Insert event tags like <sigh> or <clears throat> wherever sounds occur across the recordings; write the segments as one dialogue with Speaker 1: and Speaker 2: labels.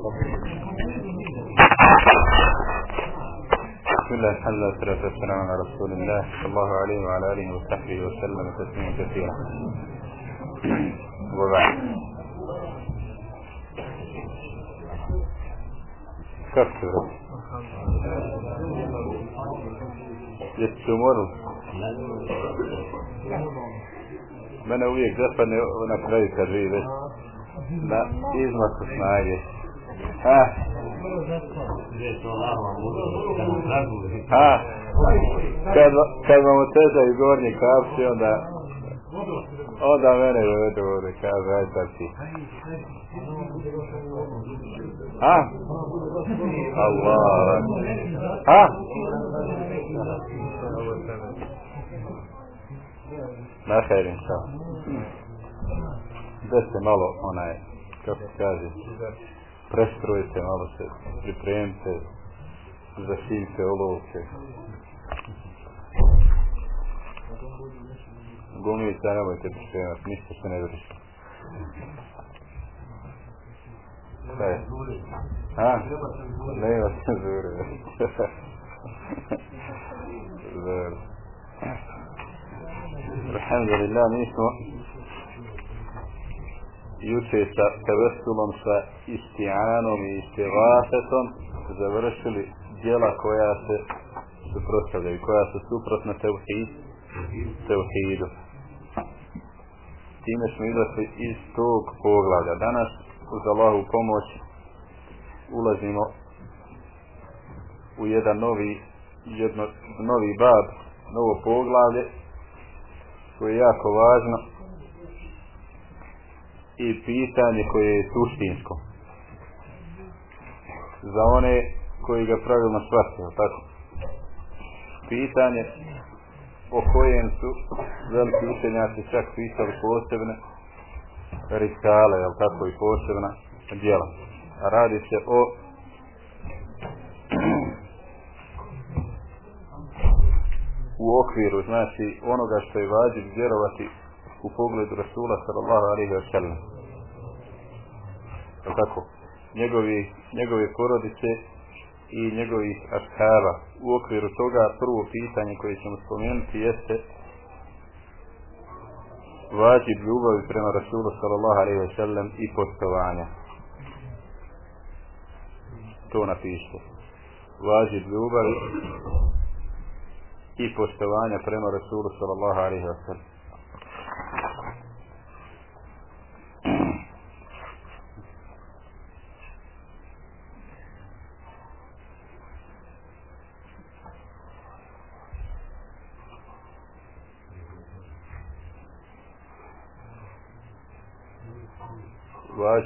Speaker 1: بسم الله الحمد لله والصلاة والسلام على رسول الله صلى الله عليه وعلى آله وصحبه وسلم تسليما كثيرا. وبعد. كفر. يتشمروا Mene uvijek zapadne na kraju kad izmaku snage. Ha? Ha? Kad, kad vam oteža iz gornje kapci, onda onda mene dovedu ovdje, kaže, aj sad ti. Ha? Allah. Ha? Na hajrim šta? Da se malo, onaj, kako se kaže, prestrojite, malo se pripremite, zašivite olovke. Gumice, nemojte pripremati, ništa se ne vrši. Šta je? Ha? Nema cenzure. <laughs> Zure. Alhamdulillah, mi smo juče sa tevesulom, sa istijanom i istivasetom završili djela koja se suprotstavljaju, koja su suprotna tevhid, tevhidu. Time smo izašli iz tog poglavlja. Danas, uz Allahu pomoć, ulazimo u jedan novi, jedno, novi bab, novo poglavlje, koje je jako važno i pitanje koje je suštinsko za one koji ga pravilno shvatio, tako? Pitanje o kojem su veliki učenjaci čak pisali posebne risale, jel tako, i posebna djela. A radi se o u okviru, znači onoga što je vađiv vjerovati u pogledu Rasula sallallahu alaihi wa sallam. Je tako? Njegovi, njegove porodice i njegovih ashaba. U okviru toga prvo pitanje koje ćemo spomenuti jeste vađib ljubavi prema Rasulu sallallahu alaihi wa sallam i poštovanja. To napišite. Vađib ljubavi i poštovanja prema Rasulu sallallahu alaihi wa sallam.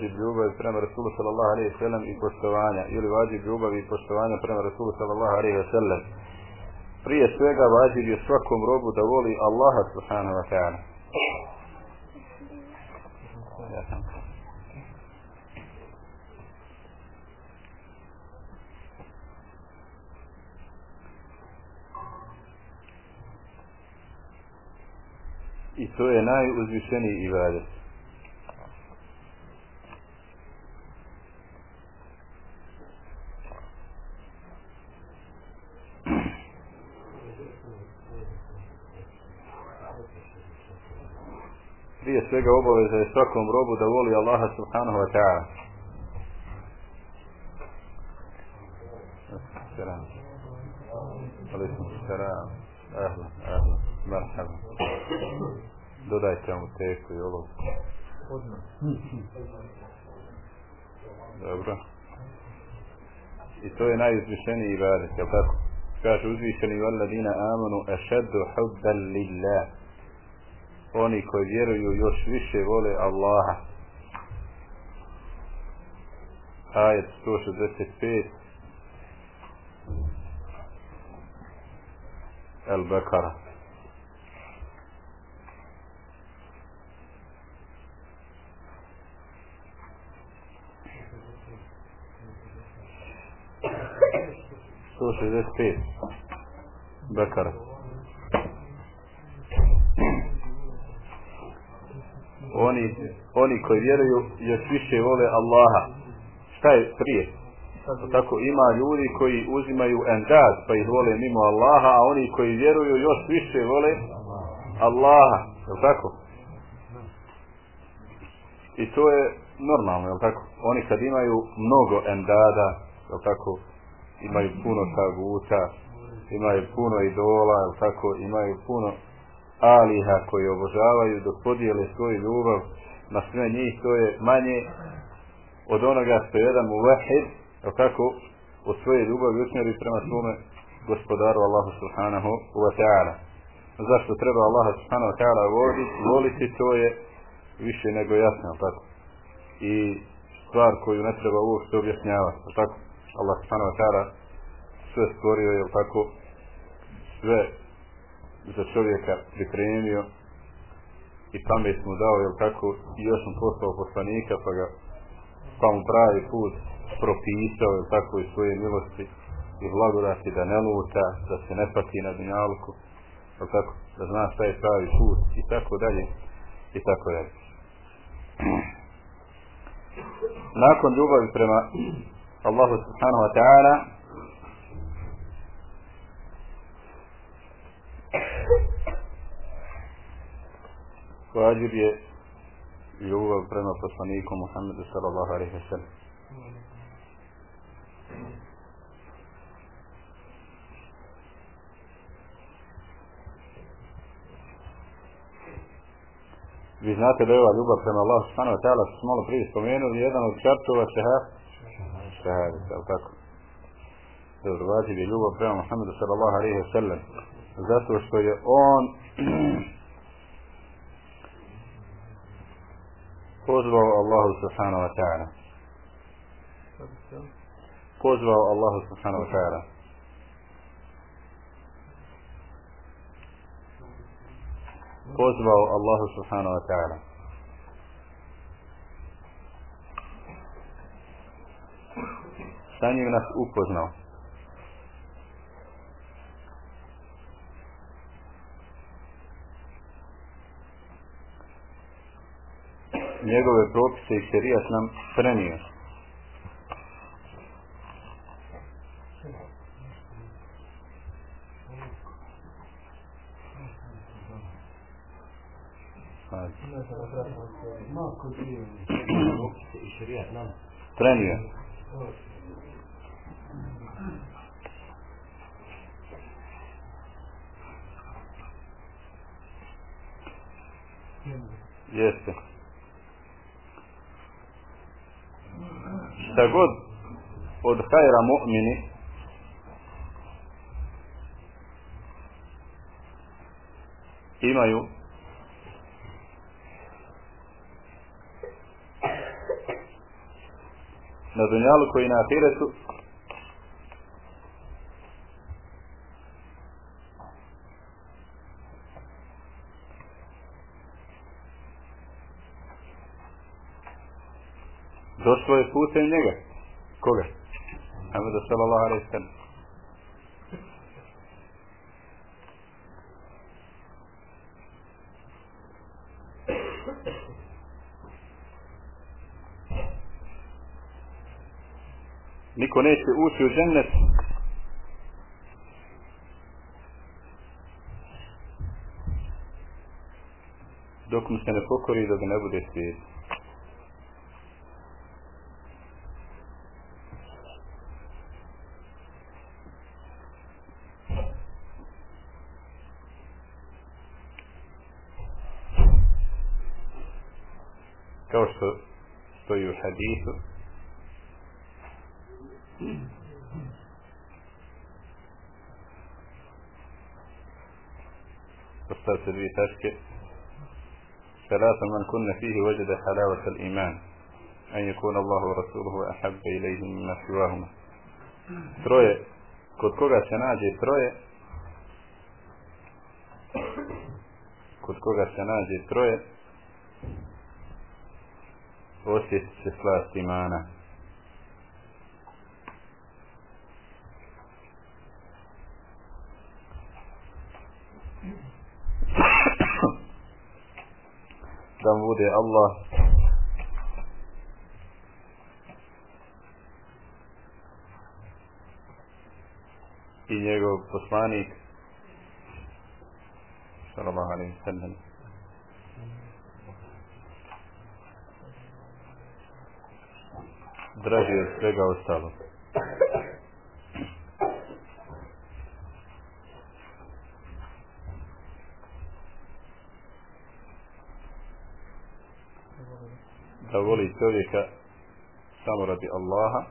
Speaker 1: Vađib ljubav prema Rasulu sallallahu alaihi wa sallam i poštovanja ili vađib ljubav i poštovanja prema Rasulu sallallahu alaihi wa sallam. Prije svega vađib je svakom robu da voli Allaha subhanahu wa ta'ala. I to je najuzvišeniji ibadet. Svega obaveza je svakom robu da voli Allaha subhanahu wa ta'ala. Salam. Salam. Dodajte mu teku i olovku. Dobro. I to je najuzvišeniji ibadet, jel tako? Kaže uzvišeni valadina amanu ašaddu hubban lillah oni koji vjeruju još više vole Allaha. Ajet 165 El-Bekara. Sto šezdeset pet Bekara. Oni, oni koji vjeruju još više vole Allaha šta je prije? Tako ima ljudi koji uzimaju endad pa ih vole mimo Allaha, a oni koji vjeruju još više vole Allaha, je tako? I to je normalno, je tako? Oni kad imaju mnogo endada, je tako? Imaju puno taguta, imaju puno idola, je tako? Imaju puno aliha koji obožavaju dok podijele svoju ljubav na sve njih, to je manje od onoga što je jedan muvahid, kako tako? od svoje ljubavi usmjeri prema svome gospodaru Allahu subhanahu wa ta'ala. Zašto treba Allaha subhanahu wa ta'ala voliti, voliti, to je više nego jasno, tako? I stvar koju ne treba uopšte objašnjavati, tako? Allah subhanahu wa ta'ala sve stvorio, je tako? Sve za čovjeka pripremio i pamet mu dao, jel tako? I još mu poslao poslanika, pa ga pa mu pravi put propisao, jel tako? I svoje milosti i blagodati da ne luta, da se ne pati na dunjalku, jel tako? Da zna šta je pravi put i tako dalje i tako dalje. <clears throat> Nakon ljubavi prema Allahu subhanahu wa ta'ala Vađib je ljubav prema poslaniku Muhammedu sallallahu alaihi wa sallam. Vi znate da je ova ljubav prema Allahu subhanahu wa ta'ala što smo malo prije spomenuli jedan od čartova šeha šehadi, je tako? Dobro, vađib je ljubav prema Muhammedu sallallahu alaihi wa sallam zato što je on <clears throat> pozvao Allahu subhanahu wa ta'ala. Pozvao Allahu subhanahu wa ta'ala. Pozvao Allahu subhanahu wa ta'ala. Sa njim nas upoznao. Njegove propise i šerijat nam prenio. Prenio. Jeste. Šta god od hajra mu'mini imaju na dunjalu koji na ahiretu svoje je putem njega. Koga? Muhammeda sallallahu alaihi sallam. Niko neće ući u džennet dok mu se ne pokori da ga ne bude svijet. ذي فشك ثلاث من كن فيه وجد حلاوة الإيمان أن يكون الله ورسوله أحب إليه مما سواهما. تروي كود كوغا سناجي تروي كود كوغا سناجي تروي أوسيس سفلاس إيمانه da bude Allah. I njegov poslanik. Sallallahu alaihi wa sallam. Draži od svega ostalog. Da voli čovjeka samo radi Allaha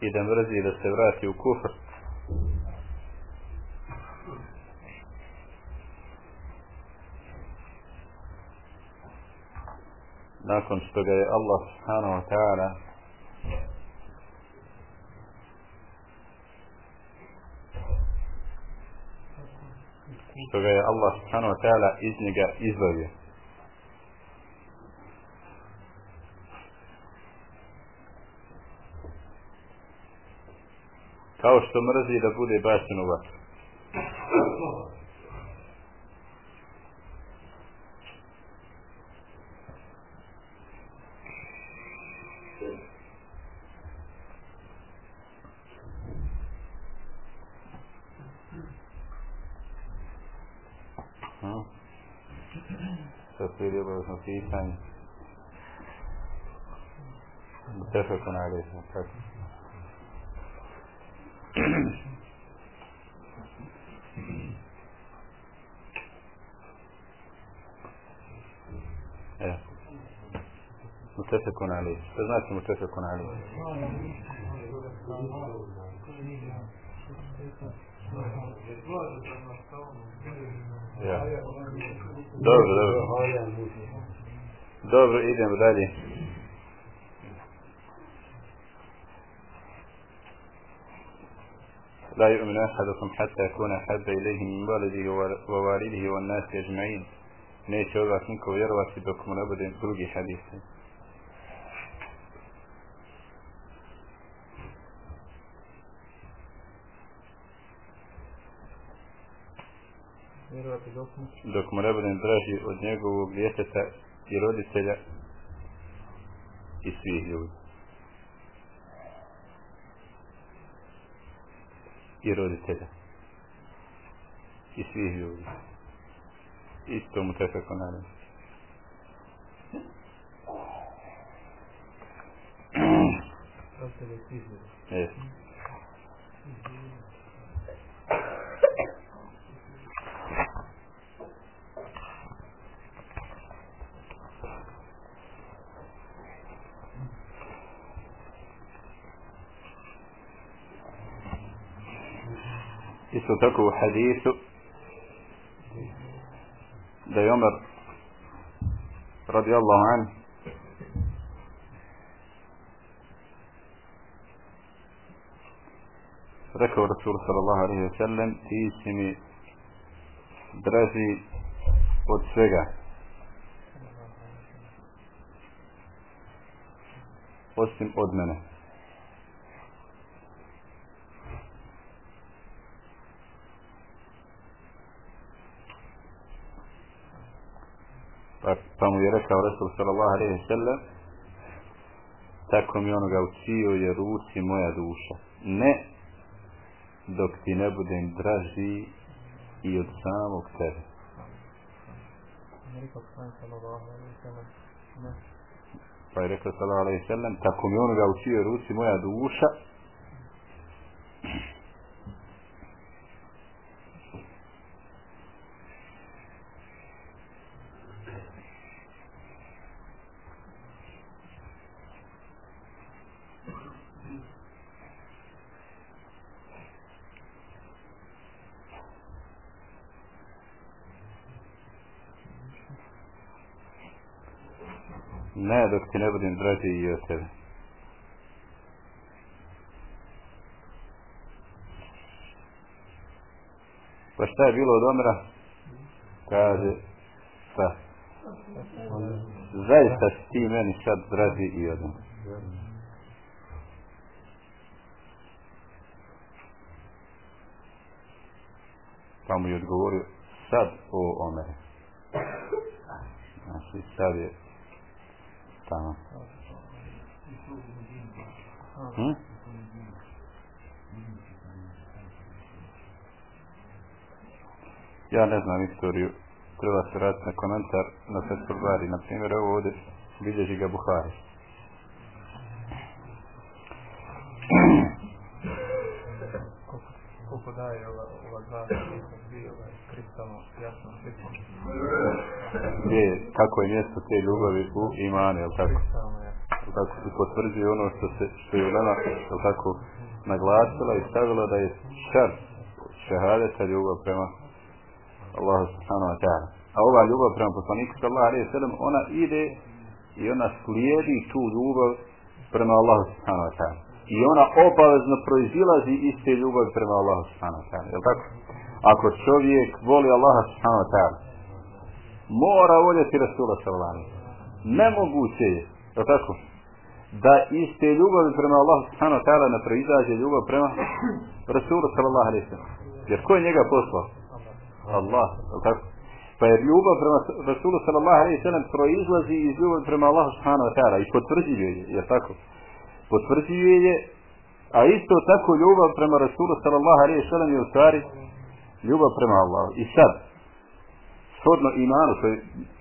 Speaker 1: i da mrzi da se vrati u kufr nakon što ga je Allah subhanahu wa ta'ala što ga je Allah subhanahu wa ta'ala iz njega izbavio kao što mrzi da bude bačen u vatru. عليه فذلك متفق عليه دبر دبر دبر لا يؤمن أحدكم حتى يكون أحب إليه من والده ووالده والناس يجمعين نيت يوضع سنكو سبكم الأبد بروجي حديثي Dok mu ne budem draži od njegovog djeteta i roditelja i svih ljudi. I roditelja. I svih ljudi isto mu tefe konare. Yes. Isto tako u hadisu da je Omer radijallahu an rekao Rasul sallallahu alaihi wa sallam ti si mi draži od svega osim od mene pa mu je rekao Resul sallallahu alaihi sallam tako mi onoga učio je ruci moja duša. Ne dok ti ne budem draži i od samog tebe. Pa je rekao sallallahu alaihi sallam tako mi onoga učio je ruci moja duša Ne, dok ti ne budem draži i od tebe. Pa šta je bilo od Omra? Kaže, šta? Zaista si ti meni sad draži i od Omra. pa mu je odgovorio sad o Omere znači sad je tamo hm? ja ne znam istoriju. Treba se raditi na komentar na Fethul Bari na primjer ovo ovdje bilježi ga Buhari
Speaker 2: koliko daje ova, ova dva dvije ovaj, kristalno jasno sliku.
Speaker 1: Gdje, kako je mjesto te ljubavi u imane, jel tako? Jel tako se potvrđuje ono što se, što je Ulema, jel tako, naglasila i stavila da je šar šehadeta ljubav prema Allahu subhanahu wa ta'ala. A ova ljubav prema poslaniku sallallahu alaihi sallam, ona ide i ona slijedi tu ljubav prema Allahu subhanahu wa ta'ala i ona obavezno proizilazi iz te ljubavi prema Allahu subhanahu wa ta'ala. Je tako? Ako čovjek voli Allaha subhanahu wa ta'ala, mora voljeti Rasula sallallahu alaihi Nemoguće je, je tako? Da iz te ljubavi prema Allahu subhanahu wa ta'ala ne proizađe ljubav prema Rasulu sallallahu alaihi Jer ko je njega poslao? Allah, jel tako? Pa jer ljubav prema Rasulu sallallahu alaihi sallam proizlazi iz ljubavi prema Allahu subhanahu wa ta'ala i potvrđuje je, je tako? Potvrđuje je, a isto tako ljubav prema Rasulu sallallahu alaihi sallam je u stvari ljubav prema Allahu. I sad, shodno imanu, to je,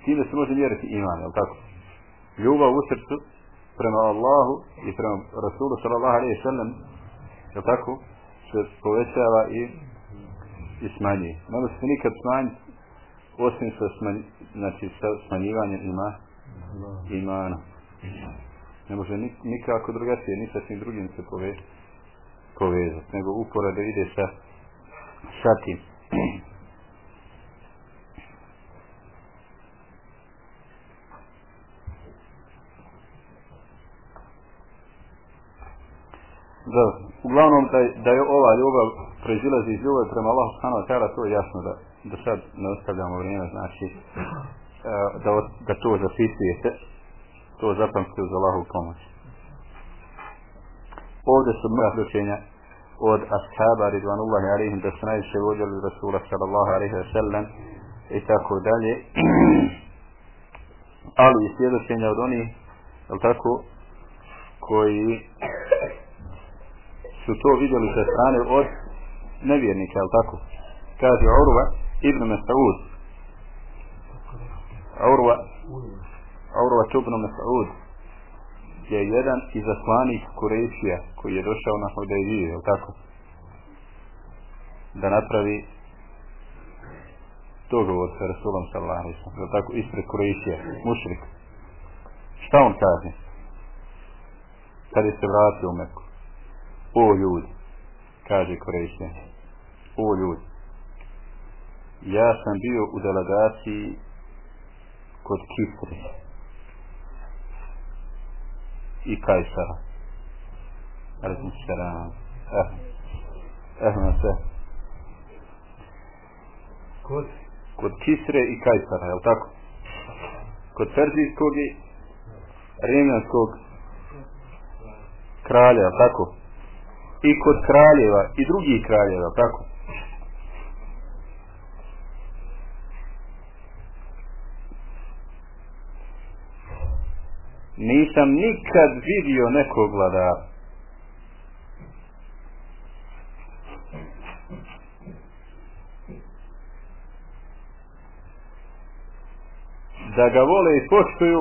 Speaker 1: time se može mjeriti iman, jel tako? Ljubav u srcu prema Allahu i prema Rasulu sallallahu alaihi sallam, je tako? Se povećava i, i smanjuje. Nema se nikad smanjiti, osim sa, smanj, znači, sa smanjivanjem ima, imana ne može nikako drugačije, ni sa svim drugim se pove, povezati, nego uporado ide sa, sa tim. Da, uglavnom da, da je ova ljubav proizilazi iz ljubav prema Allahu subhanahu wa ta'ala, to je jasno da, da sad ne ostavljamo vrijeme, znači e, da, da to zapisujete to zapamtite uz Allahu pomoć. Ovdje su mnoga slučenja od ashaba ridvanullahi alihim da su najviše vođali Rasula sallallahu alaihi wa sallam i tako dalje. <clears throat> Ali i svjedočenja od onih, je tako, koji su to vidjeli sa strane od nevjernika, je tako? Kaže Urva ibn Mas'ud. Urva Urva ibn Mas'ud je jedan iz aslanih Kurešija koji je došao na Hudejviju, je tako? Da napravi dogovor sa Rasulom sallallahu alaihi sallam, je tako? Ispred Kurešija, mušrik. Šta on kaže? Kad je se vratio u Meku. O ljudi, kaže Kurešija. O ljudi. Ja sam bio u delegaciji kod Kisri, i Kajsara. Alaikum salam. Eh. Eh, se.
Speaker 2: Kod?
Speaker 1: Kod Kisre i Kajsara, je li tako? Kod Perzijskog i Rimljanskog kralja, je li tako? I kod kraljeva i drugih kraljeva, tako? Nisam nikad vidio nekog vladara. Da ga vole i poštuju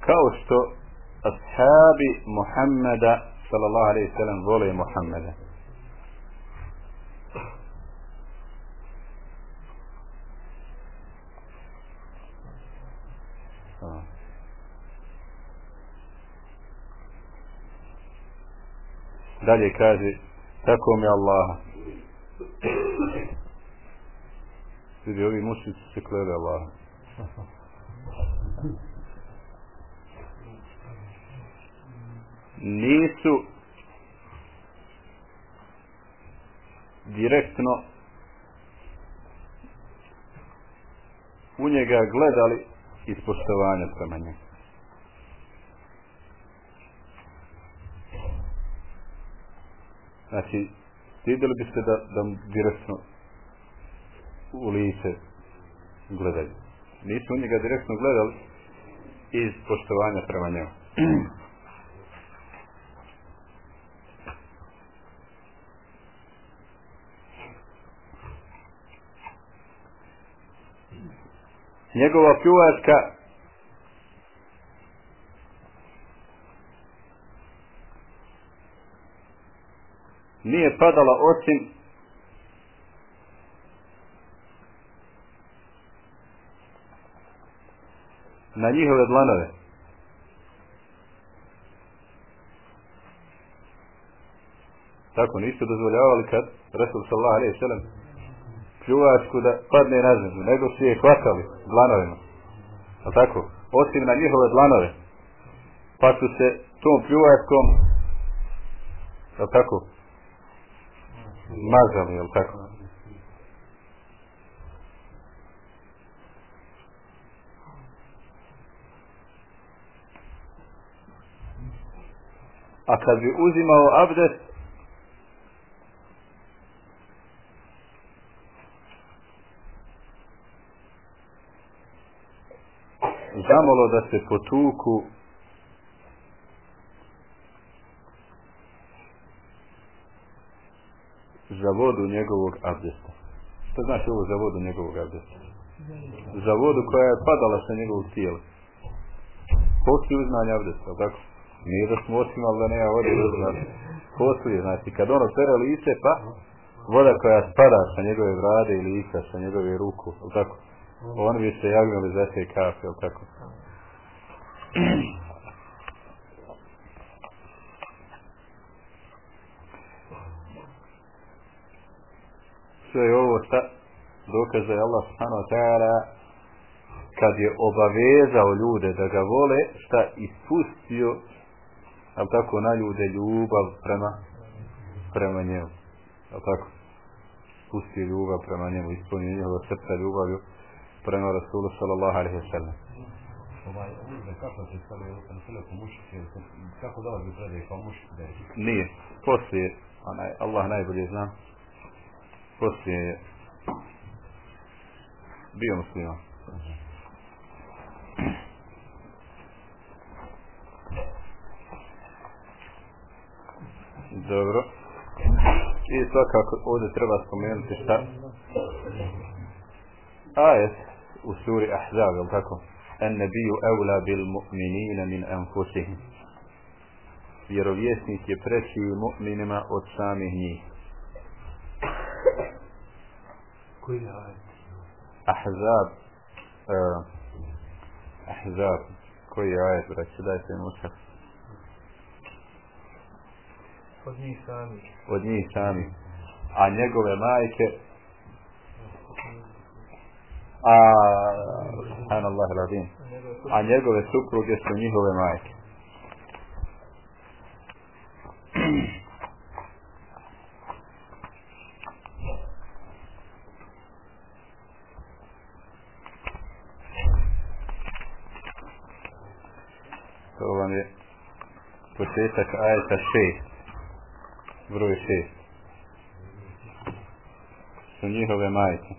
Speaker 1: kao što ashabi Muhammeda sallallahu alaihi sallam vole Muhammeda. Dalje kaže tako mi Allaha. vidi ovi mušici se klere Allah nisu direktno u njega gledali iz poštovanja prema njegu Znači, stidili biste da, da direktno u lice gledaju. Nisu u njega direktno gledali iz poštovanja prema njemu. <clears throat> Njegova pljuvačka nije padala osim na njihove dlanove. Tako nisu dozvoljavali kad Resul sallallahu alaihi sallam pljuvačku da padne na zemlju, nego su je hvatali dlanovima. A tako? Osim na njihove dlanove. Pa su se tom pljuvačkom a tako? Mazali, jel tako? A kad bi uzimao abdest, zamolo da se potuku za vodu njegovog abdesta. Što znači ovo za vodu njegovog abdesta? Za vodu koja je padala sa njegovog tijela. Poslije uznanja abdesta, tako? Nije da smo osimali da nema vode uzmanja. Poslije, znači, kad ono pere lice, pa voda koja spada sa njegove vrade ili lica, sa njegove ruku, tako? Oni bi se javljali za te kafe, tako? <clears throat> sve je ovo šta? Dokaza je Allah subhanahu wa ta'ala kad je obavezao ljude da ga vole šta? Ispustio ali tako na ljude ljubav prema prema njemu. Ali tako? Spustio ljubav prema njemu ispunio njegova srca ljubavju prema Rasulu sallallahu alaihi wa sallam.
Speaker 3: Ovaj da kako se teleku muški kako dolazi predaj kao muški da je
Speaker 1: nije. Poslije onaj Allah najbolje zna poslije je bio musliman. Dobro. I svakako ovdje treba spomenuti šta? Ajet u suri Ahzab, jel tako? En nebiju evla bil mu'minina min anfusihim. Vjerovjesnik je preći mu'minima od samih njih.
Speaker 3: Koji je ajet?
Speaker 1: Ahzab uh, Ahzab koji je ajet, braći, dajte mi učak.
Speaker 2: Od njih sami.
Speaker 1: Od njih sami. A njegove majke a subhanallah radim a njegove supruge su njihove majke <clears throat> to vam je početak ajeta šest broj šest. Su njihove majke.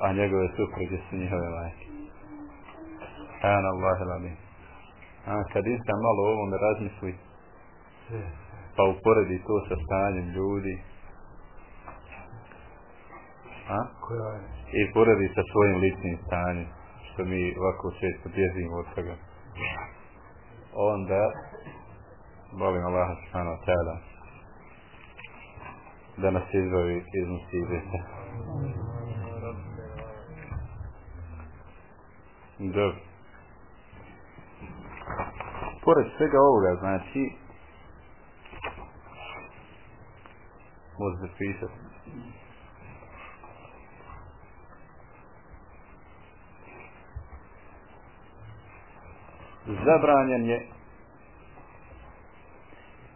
Speaker 1: A njegove supruge su njihove majke. An Allah ilalim a kad insan malo o ovome razmisli pa uporedi to sa stanjem ljudi a?
Speaker 3: koja je?
Speaker 1: I poredi sa svojim ličnim stanjem što mi ovako često bježimo od toga. Onda molim Allaha subhanahu wa ta'ala da nas izbavi iz musibete dobro. Pored svega ovoga znači možete pisati zabranjen je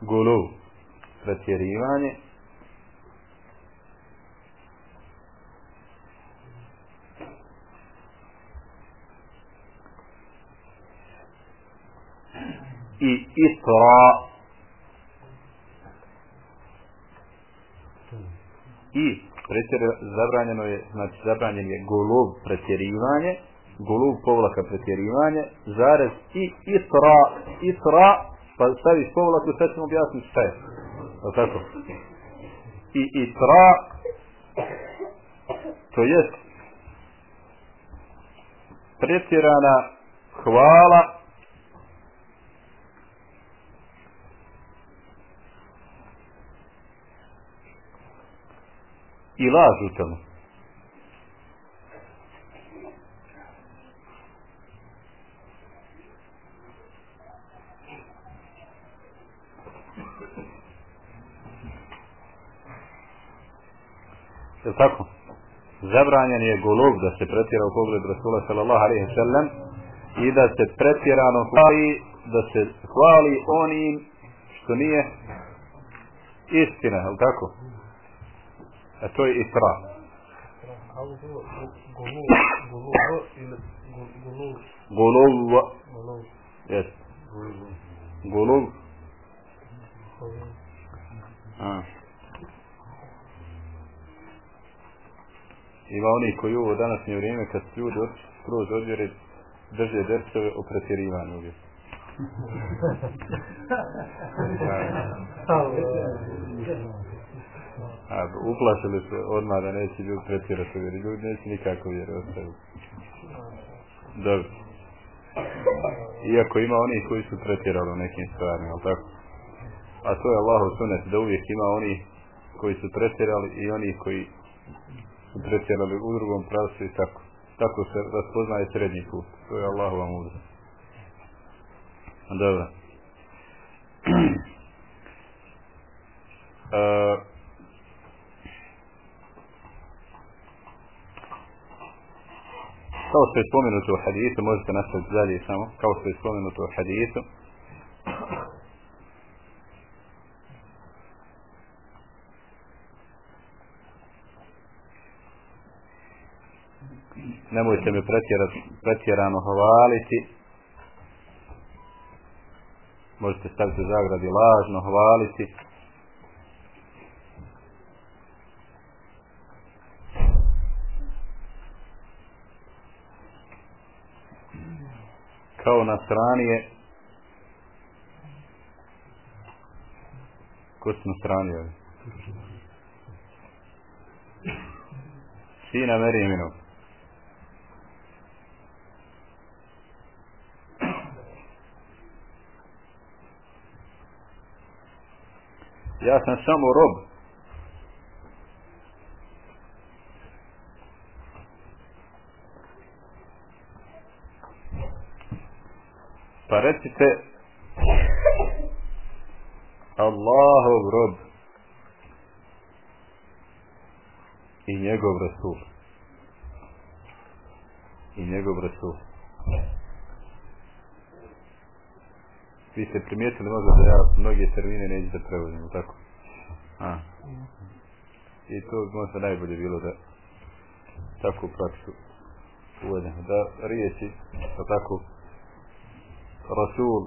Speaker 1: gulu pretjerivanje. I isra i pretjer, zabranjeno je znači zabranjen je golov pretjerivanje golub povlaka pretjerivanje zarez i isra isra pa staviš povlaku sad ćemo objasniti šta je o tako i isra to jest pretjerana hvala i laž u tomu. Je tako? Zabranjen je golub da se pretjera u pogled Rasula sallallahu alaihi sallam i da se pretjerano hvali, da se hvali onim što nije istina, je tako? A to je isra. Golub. Yes. Golub. A. Ima oni koji ovo današnje vrijeme kad ljudi skroz odvjeri drže dersove o pretjerivanju uvijek. <laughs> A uplašili se odmah da neće ljudi pretjerati vjeri. Ljudi neće nikako vjeri ostaviti. Dobro. Iako ima oni koji su pretjerali u nekim stvarima, ali tako? A to je Allahov sunet, da uvijek ima oni koji su pretjerali i oni koji pretjerali u drugom pravcu i tako. Tako se raspoznaje srednji put. To je Allahova mudra. Dobro. <clears throat> uh, kao što je spomenuto u hadisu, možete nastaviti dalje samo, kao što je spomenuto u hadisu, nemojte me pretjerano hvaliti, možete staviti u zagradi lažno hvaliti, kao na strani je. Ko su na strani je sina Merijeminu ja sam samo rob Pa recite Allahov rob i njegov rasul. I njegov rasul. Vi ste primijetili možda da ja mnoge termine neću da prevodim, tako? A. I to možda najbolje bilo da tako praksu uvedem. Da riječi, da tako Rasul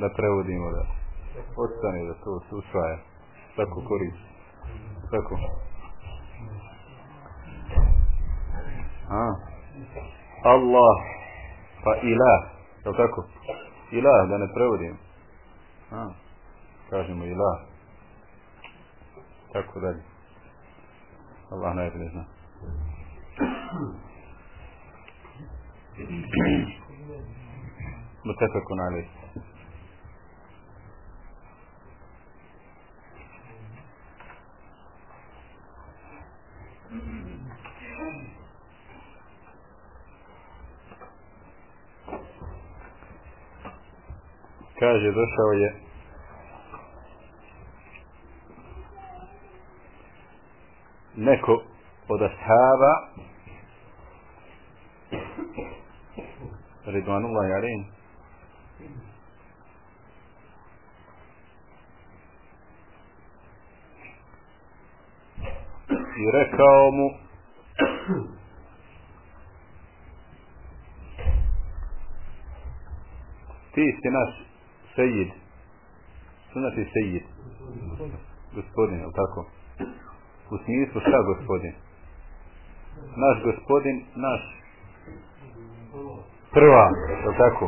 Speaker 1: da prevodimo da ostane da to se usvaja tako koristi tako A. Allah pa ilah je tako ilah, da ne prevodim. A, kažemo ilah. Tako dalje. Allah najbolje zna. Mutefekun alaih. Mm-hmm. Kaže došao je neko od ashaba Ridvanullah Jarin i rekao mu ti si naš sejid. Što znači sejid? Gospodin, je tako? U smislu šta gospodin? Naš gospodin, naš prva, je tako?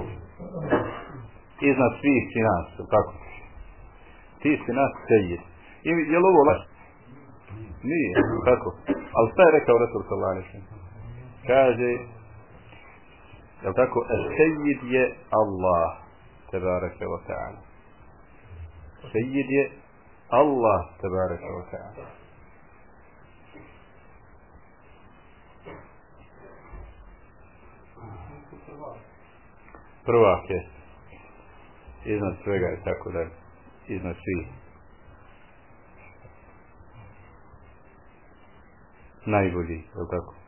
Speaker 1: Iznad svih si nas, je tako? Ti si nas sejid. I je li ovo laš? Nije, tako? Ali šta je rekao Rasul sallallahu alaihi? Kaže, je tako? Sejid je Allah, tebareke wa ta'ala. Sejid je Allah, tebareke wa ta'ala. Prvak je iznad svega i tako da iznad svih. Najbolji, je li tako?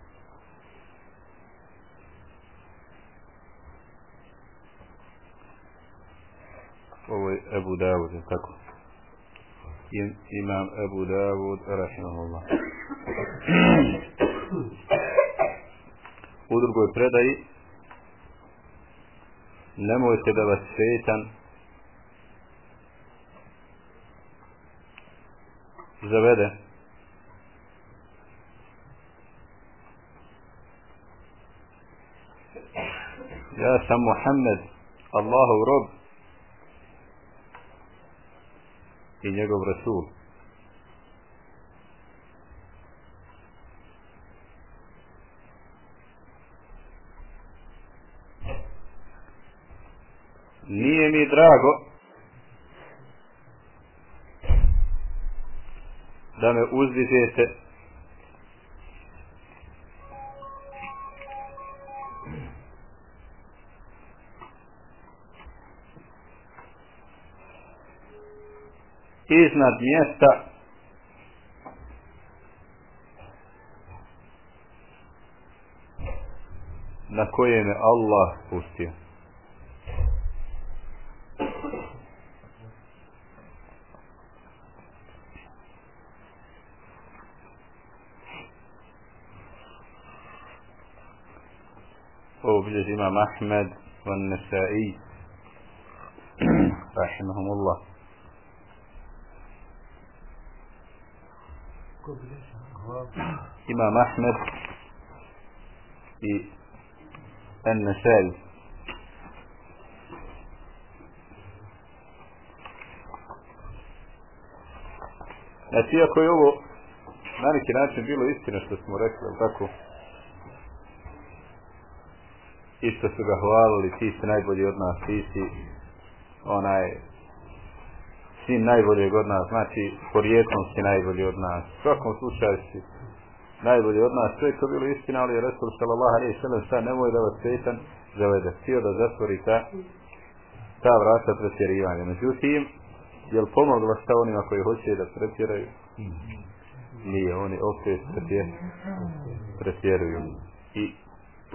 Speaker 1: Ovo je Ebu Davud, je tako? Im, imam Ebu Davud, rahimahullah. U drugoj predaji nemojte da vas šetan zavede ja sam Muhammed Allahov rob i njegov rasul. Nije mi drago da me uzdižete iznad mjesta na koje me Allah pustio. Ovo bilježi imam Ahmed van Nesai rahimahumullah. Imam Ahmed i An-Nasai. Znači, iako je ovo na neki način bilo istina što smo rekli, ali tako, isto su ga hvalili, ti si najbolji od nas, ti si onaj sin najboljeg od nas, znači porijetom si najbolji od nas. U svakom slučaju si najbolji od nas. To je to bilo istina, ali je Resul sallallahu alaihi sallam šta nemoj da vas setan zavede. Htio da zatvori ta, ta vrata pretjerivanja. Međutim, je li pomogla šta onima koji hoće da pretjeraju? Nije, oni opet pretjeruju. I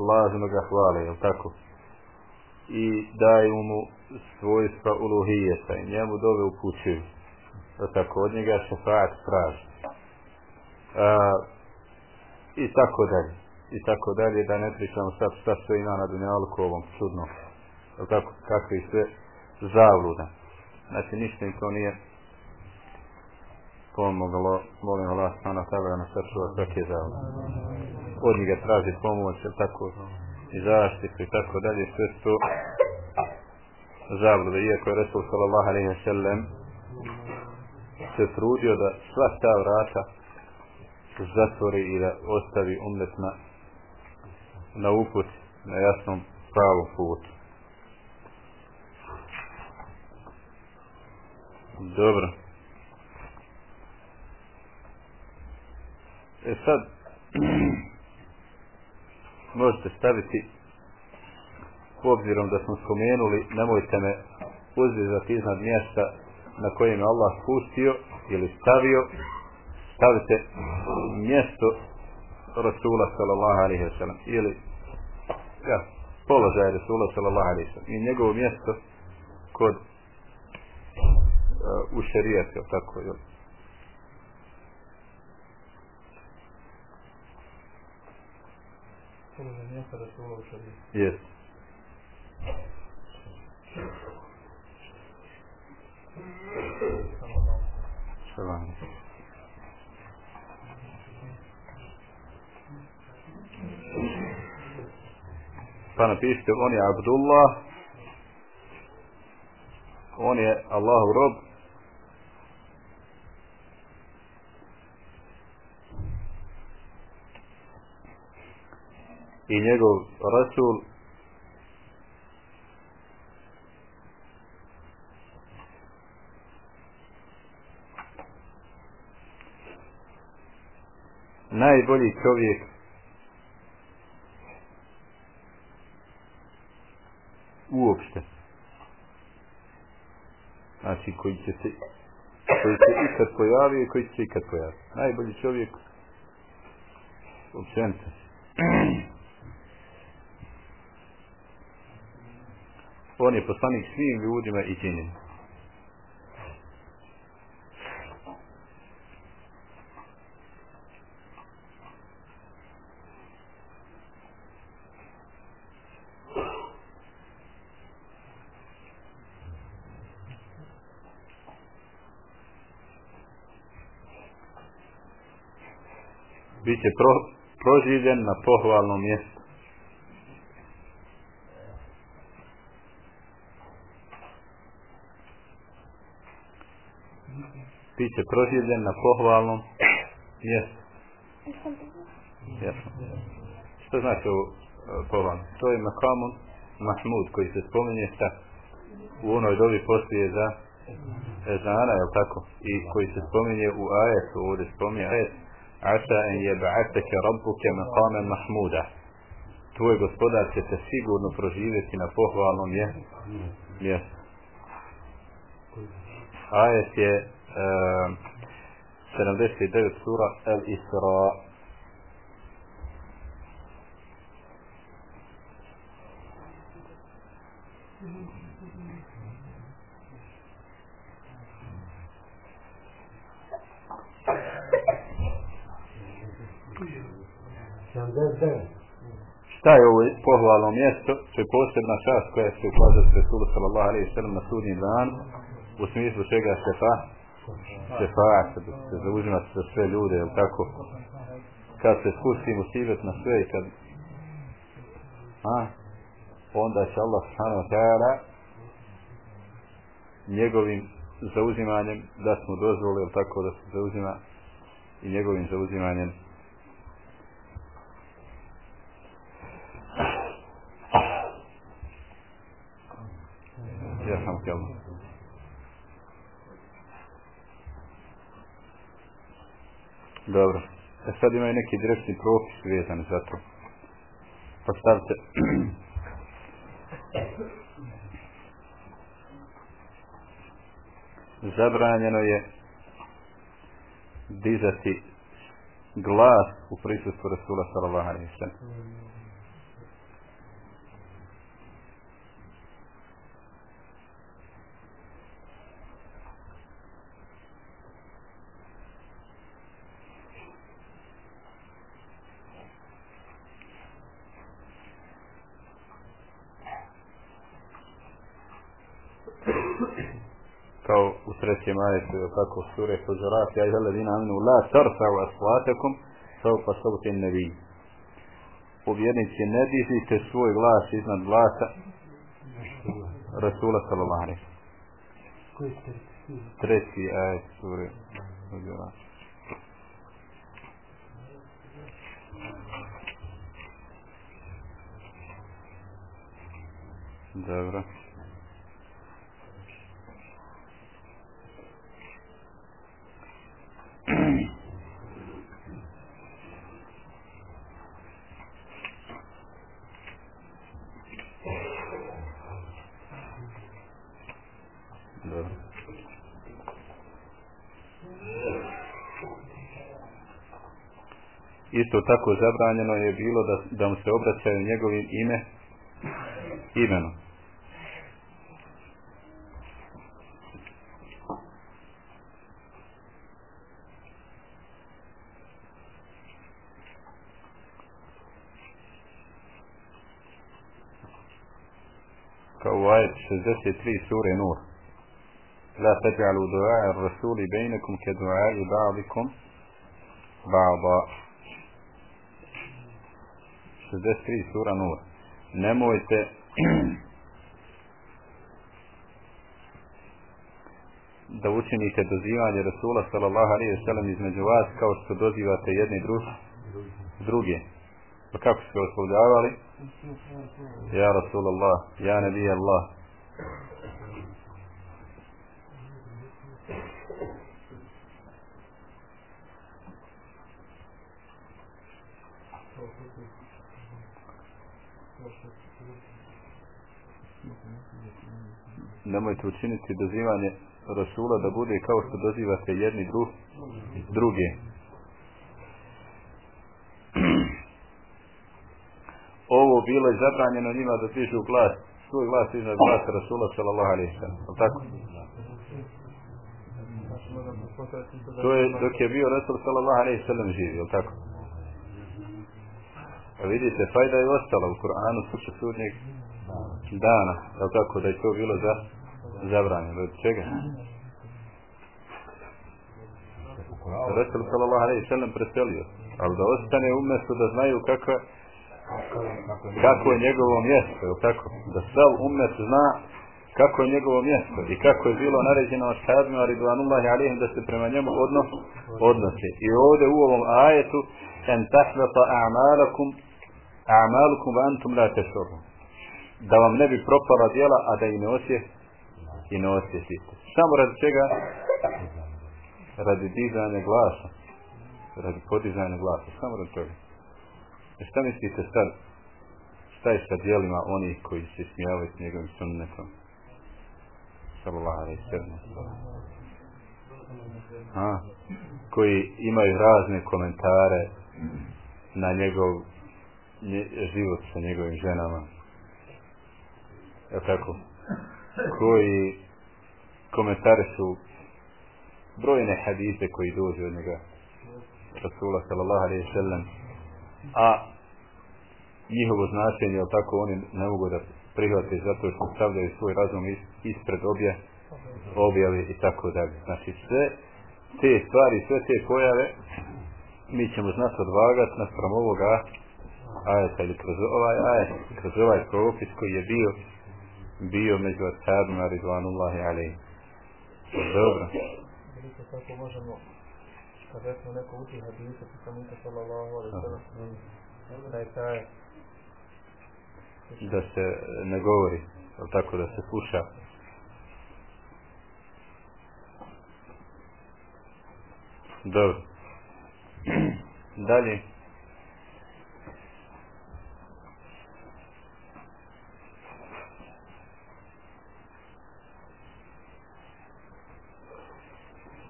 Speaker 1: lažno ga hvale, je tako? I daju mu svojstva uluhijeta i njemu dove upućuju. Da tako, od njega šefaat traži. A, I tako dalje. I tako dalje, da ne pričamo sad šta sve ima na dunjalku ovom čudno. Tako, kakve sve zavluda. Znači, ništa im to nije pomoglo, molim Allah, sana tada da nas sačuva svake zavlude. Od njega traži pomoć, tako, i zaštitu i tako dalje, sve su zablude, iako je Resul sallallahu alaihi wa sallam se trudio da sva ta vrata zatvori i da ostavi umlet na, na uput, na jasnom pravom putu. Dobro. E sad, <clears throat> možete staviti obzirom da smo spomenuli nemojte me uzvizati iznad mjesta na kojem je Allah spustio ili stavio stavite mjesto Rasula sallallahu alaihi wa sallam ili ja, položaj Rasula sallallahu alaihi wa sallam i njegovo mjesto kod uh, u šarijetu tako
Speaker 2: jel
Speaker 1: Yes. Shalom. Pa napišite, on je Abdullah, on je Allahov rob, i njegov Rasul. Najbolji čovjek. Uopšte. Znači koji će se koji se ikad pojavio i koji će se ikad pojavio. Najbolji čovjek. Općenito. On je poslanik svim ljudima i džinima. Biće pro, proživljen na pohvalnom mjestu. Bit će proživljen na pohvalnom mjestu. Jasno. Što znači ovo e, pohvalno? To je makamun Mahmud koji se spominje šta u onoj dobi poslije za ezana, je tako? I koji se spominje u ajetu, ovdje spominje ajet Asa en je ba'atake rabbuke makamen Mahmuda. Tvoj gospodar će se sigurno proživjeti na pohvalnom mjestu. Ajet je 79 sura Al-Isra Šta je ovo pohvalno mjesto? To je posebna čast koja se ukaza s Resulu sallallahu alaihi sallam na sudnji dan u smislu čega se pa šefaat, da se zauzima za sve ljude, jel tako? Kad se spusti musibet na sve i kad a, onda će Allah subhanahu wa ta'ala njegovim zauzimanjem da smo dozvoli, jel tako, da se zauzima i njegovim zauzimanjem Ja sam htjel. Dobro. E sad imaju neki direktni propis vezan za to. Pa stavite. Zabranjeno je dizati glas u prisustvu Rasula sallallahu alaihi sallam. kao u trećem ajetu, je tako, sure Huzurat, ja izala dina aminu, la tarfa'u aswatakum saupa sauti nebi. U vjernici ne dizite svoj glas iznad glasa Rasula sallallahu alaihi. Treći ajet sure Huzurat. Dobro. Isto tako zabranjeno je bilo da, da mu se obraćaju njegovim ime, imenom. kao u ajet 63 sure Nur. La taj'alu du'a ar-rasuli bainakum ka du'a ba'dikum ba'da. 63 sura Nur. Nemojte <clears throat> da učinite dozivanje Rasula sallallahu alaihi wa sallam između vas kao što dozivate jedni drugi druge. Pa kako ste oslovljavali? Ja Rasulallah, ja Nabi Allah. Nemojte učiniti dozivanje Rasula da bude kao što dozivate jedni dru, druge. <clears throat> Ovo bilo je zabranjeno njima da pišu glas, svoj glas iznad glas Rasula sallallahu alaihi sallam. Tako? To je dok je bio Rasul sallallahu alaihi sallam živio, jel tako? A vidite, fajda je ostala u Kur'anu slučaj sudnjeg dana, je tako, da je to bilo za zabranjeno. Od čega? Resul sallallahu alaihi sallam preselio. Ali da ostane umjesto da znaju kakva kako je njegovo mjesto, je tako? Da sav umet zna kako je njegovo mjesto i kako je bilo naređeno od šadima ridvanullahi alihim da se prema njemu odnos, odnose. I ovdje u ovom ajetu en tahvata a'malakum a'malukum va antum la tešobu. Da vam ne bi propala djela, a da i ne osje i ne osjetite. Samo radi čega? Radi dizanja glasa. Radi podizanja glasa. Samo radi toga. E šta mislite sad? Šta je sa dijelima onih koji se smijavaju s njegovim sunnetom? Sallallahu alaihi sallam. Ha? Koji imaju razne komentare na njegov nje, život sa njegovim ženama. Je tako? Koji komentare su brojne hadise koji dođu od njega Rasula sallallahu alaihi sallam a njihovo značenje, ali tako oni ne mogu da prihvate zato što stavljaju svoj razum ispred obje, objave i tako dalje. Znači sve te stvari, sve te pojave mi ćemo znati odvagati naspram ovoga ajeta ili kroz ovaj ajet, kroz ovaj propis koji je bio bio među ashabima rizvanullahi alaihi. Dobro.
Speaker 2: Vidite kako možemo kad recimo neko uči hadisa poslanika sallallahu alaihi sallam da je taj
Speaker 1: da se ne govori ali tako da se sluša dobro <clears throat> dalje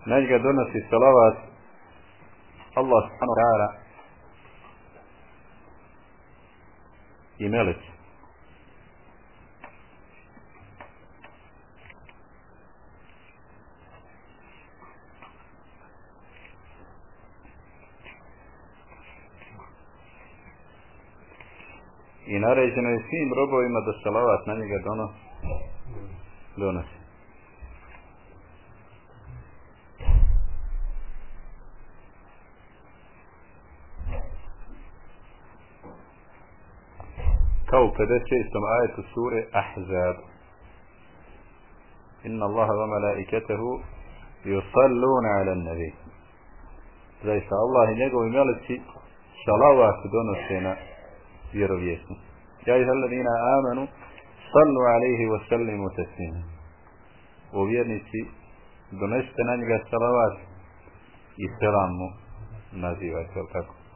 Speaker 1: na njega donosi salavat Allah subhanahu wa ta'ala i meleci. I naređeno je svim robovima da salavat na njega dono, donosi. 156 آية السورة أحزاب. إن الله وملائكته يصلون على النبي. زيسا الله نقو ملتي صلوة دون السنة يرويسن. يا أيها الذين آمنوا صلوا عليه وسلموا تسليما. وبيرنسي دونستنا نجا صلوات يسلامو نزيوات تلتاكم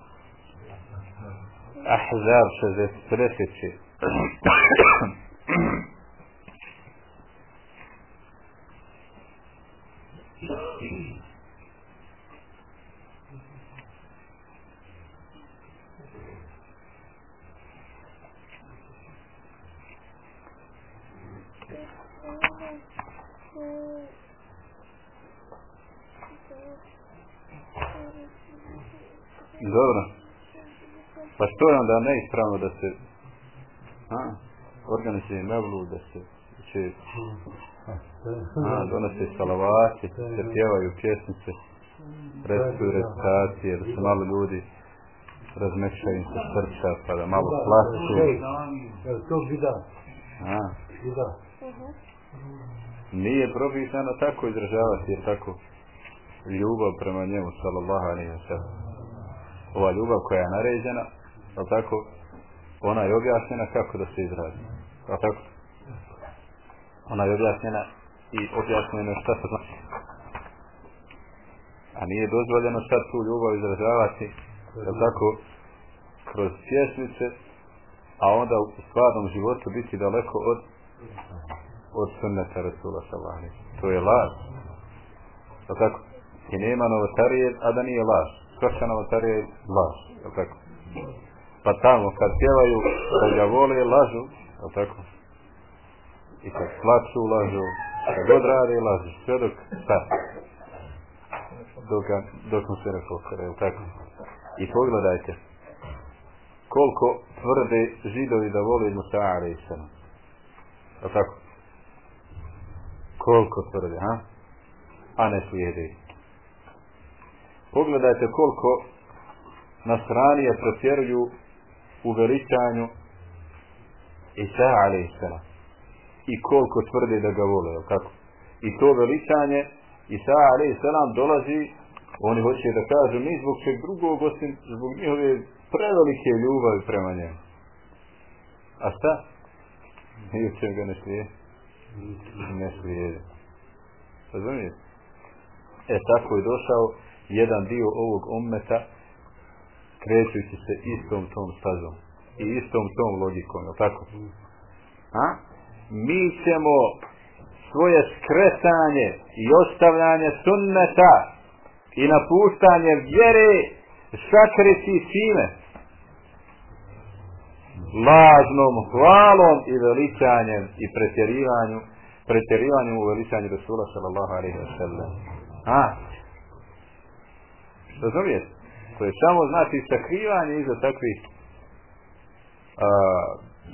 Speaker 1: Ahzab 63. Dobro. Pa što je onda neispravno da se a, organizuje mevlu, da se će A, donose salavati, se pjevaju pjesnice, recituju recitacije, da se malo ljudi razmešaju im se srca, pa da malo plaću.
Speaker 3: To bida?
Speaker 1: A,
Speaker 3: Bida.
Speaker 1: nije propisano tako izražavati, jer tako ljubav prema njemu, sallallahu alaihi wa sallam. Ova ljubav koja je naređena, je tako, ona je objašnjena kako da se izrazi. A tako? Ona je objašnjena i objašnjeno šta se znači. A nije dozvoljeno sad tu ljubav izražavati, da tako, kroz pjesmice, a onda u stvarnom životu biti daleko od od sunneta Rasula sallallahu. To je laž. Je tako? I nema novotarije, a da nije laž. Svaka novotarija je laž. Je tako? Pa tamo kad pjevaju da ga vole lažu, je tako? I kad plaću lažu, kad god rade lažu, sve dok šta? Dok, dok mu se ne pokore, je tako? I pogledajte koliko tvrde židovi da vole Musa alaihi. Je tako? Koliko tvrde, ha? A ne slijede. Pogledajte koliko nasranije protjeruju u veličanju Isa a.s. I koliko tvrde da ga vole, kako? I to veličanje Isa a.s. dolazi, oni hoće da kažu, ni zbog čeg drugog, osim zbog njihove prevelike ljubavi prema njemu. A šta? I od čega ne slijede ne slijede. Razumijete? E tako je došao jedan dio ovog ummeta krećući se istom tom stazom i istom tom logikom, je tako? A? Mi ćemo svoje skretanje i ostavljanje sunneta i napuštanje vjere sakriti time lažnom hvalom i veličanjem i pretjerivanju pretjerivanjem u veličanju Rasula sallallahu alaihi wa sallam a razumijete to je samo znači sakrivanje iza takvih a,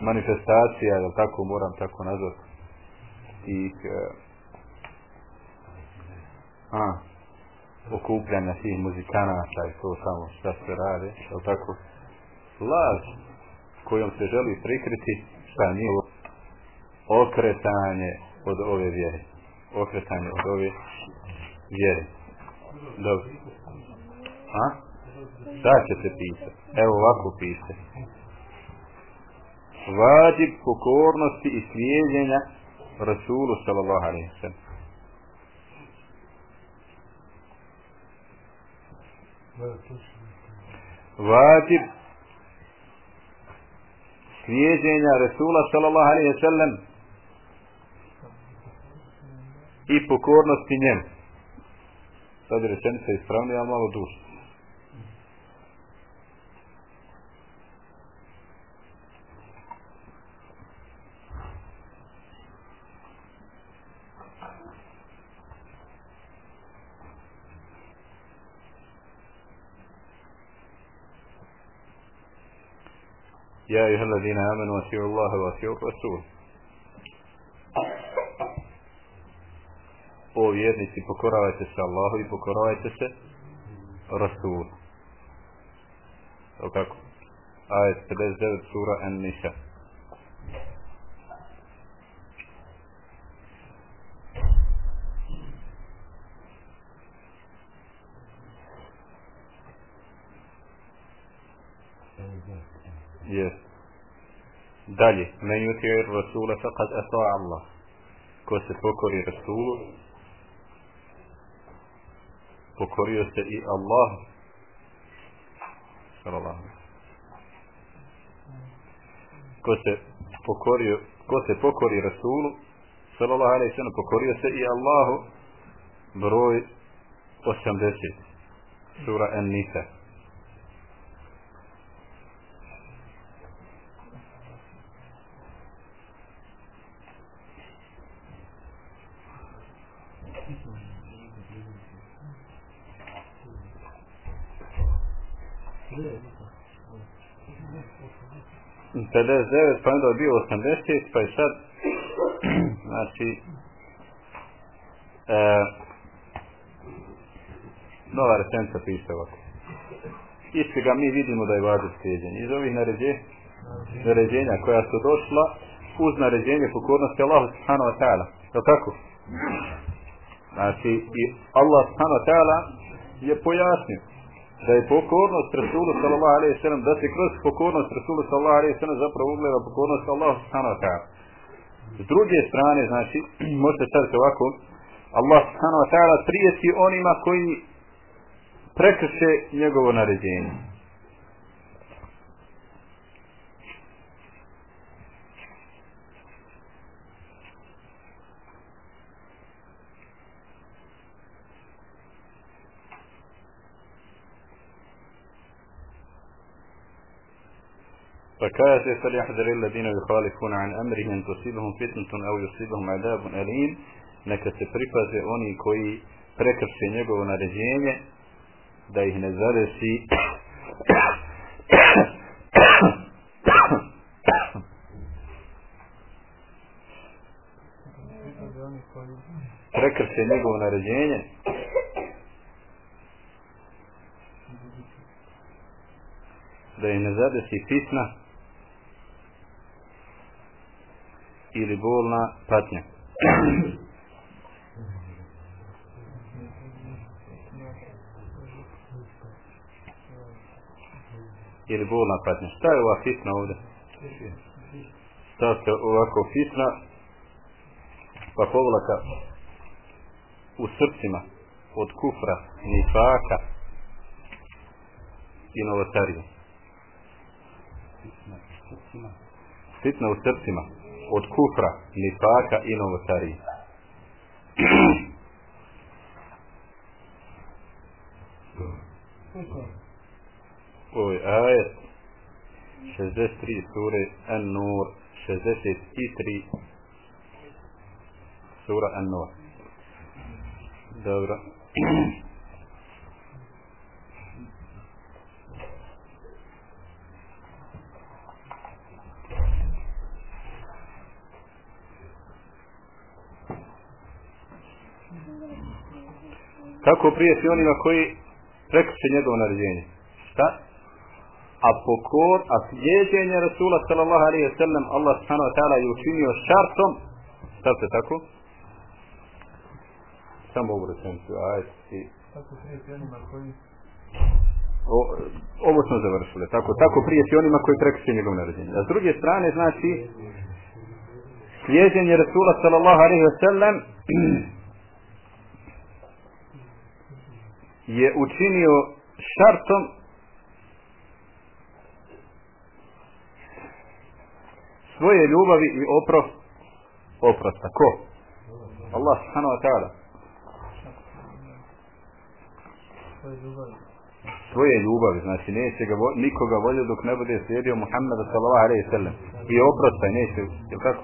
Speaker 1: manifestacija ili tako moram tako nazvati tih e, a, okupljanja tih muzikanata i to samo šta se rade, je tako? Laž kojom se želi prikriti šta nije okretanje od ove vjere. Okretanje od ove vjere. Dobro. A? Šta ćete pisati? Evo ovako piše. Vađib pokornosti i slijedjenja Rasulu sallallahu alaihi sallam. Vađib slijedjenja Rasula sallallahu alaihi sallam i pokornosti njemu. Sad je rečenica ispravnija, malo duša. يا أيها الذين آمنوا أطيعوا الله وأطيعوا الرسول O vjernici, pokoravajte se Allahu i pokoravajte se Rasulu. O kako? Ajet 59 sura An-Nisa. Yes. Dalje, men yuti rasula faqad ata'a Allah. Ko se pokori Rasulu, pokorio se i Allah. Sallallahu Ko se pokorio, ko se pokori Rasulu, sallallahu alejhi ve sallam, pokorio se i Allahu, broj 80. Sura An-Nisa. Pedeset devet, pa onda je bio 80, pa je sad, <clears throat> znači, e, nova rečenica piše ovako. Isti ga mi vidimo da je vađu slijedjenje. Iz ovih naređe, naređenja koja su došla uz naređenje pokornosti Allahu subhanahu wa ta'ala. Je tako? Znači, i Allah subhanahu wa ta'ala je pojasnio da je pokornost Rasulu sallallahu alaihi sallam, da se kroz pokornost Rasulu sallallahu alaihi sallam zapravo ugleda pokornost Allahu subhanahu wa ta'ala. S druge strane, znači, <clears throat> možete staviti ovako, Allah subhanahu wa ta'ala prijeti onima koji prekrše njegovo naređenje. فكاذا فليحذر الذين يخالفون عن امره ان تصيبهم فتنه او يصيبهم عذاب اليم neka se pripaze oni koji prekrše njegovo naređenje da ih ne zadesi prekrše njegovo naređenje da ih ne zadesi fitna Ili bolna patnja. ili bolna patnja. Šta je ova fitna ovdje? Stavite ovako fitna, pa povlaka u srcima od kufra, nifaka i novotarije. Fitna u srcima od kufra, nifaka i novotarije. Ovoj ajet 63 sure An-Nur 63 sura An-Nur Dobro Kako prijeti onima koji prekrše njegovo naređenje? Šta? A pokor, a slijedjenje Rasula sallallahu alaihi wa sallam Allah subhanahu wa ta'ala je učinio šartom šta se tako? Samo ovu rečenicu, ajde i...
Speaker 2: Kako prijeti onima koji
Speaker 1: O, ovo smo završili. Tako, tako prijeti onima koji prekrše njegov naređenje. A s druge strane, znači, slijedjenje Rasula sallallahu alaihi wa sallam <clears throat> je učinio šartom svoje ljubavi i opro oprosta. Ko? Allah subhanahu wa ta'ala.
Speaker 2: svoje ljubavi.
Speaker 1: Svoje ljubavi, znači neće ga vo, nikoga volio dok ne bude slijedio Muhammeda sallallahu alaihi sallam. I oprosta, neće, jel kako?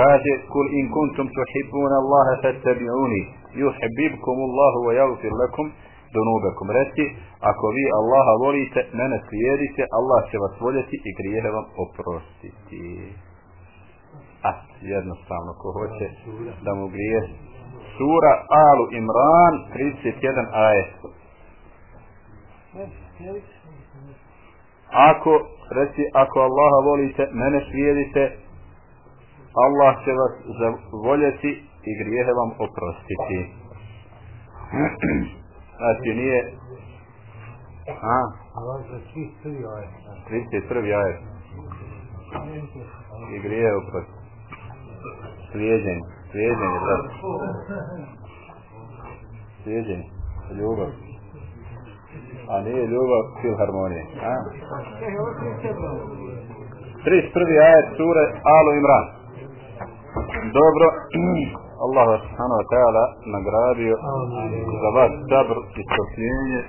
Speaker 1: Kaže, kul in kuntum tuhibbuna Allaha fattabi'uni, yuhibbukum Allahu wa yaghfir lakum dunubakum. Reci, ako vi Allaha volite, mene slijedite, Allah će vas voljeti i grijehe vam oprostiti. A, jednostavno, ko hoće da mu grije. Sura Alu Imran, 31 ajet. Ako, reci, ako Allaha volite, mene slijedite, Allah će vas voljeti i grijehe vam oprostiti. <clears throat> Znači nije... A?
Speaker 3: Allah za svih prvi ovaj.
Speaker 1: 31. ajet. I grije oprost. Slijeđenje. Slijeđenje, da. Slijeđenje. Ljubav. A nije ljubav filharmonije. A? 31. ajet sure Alu Imran. Dobro. <clears throat> Allah subhanahu wa ta'ala nagradio za vas sabr i strpljenje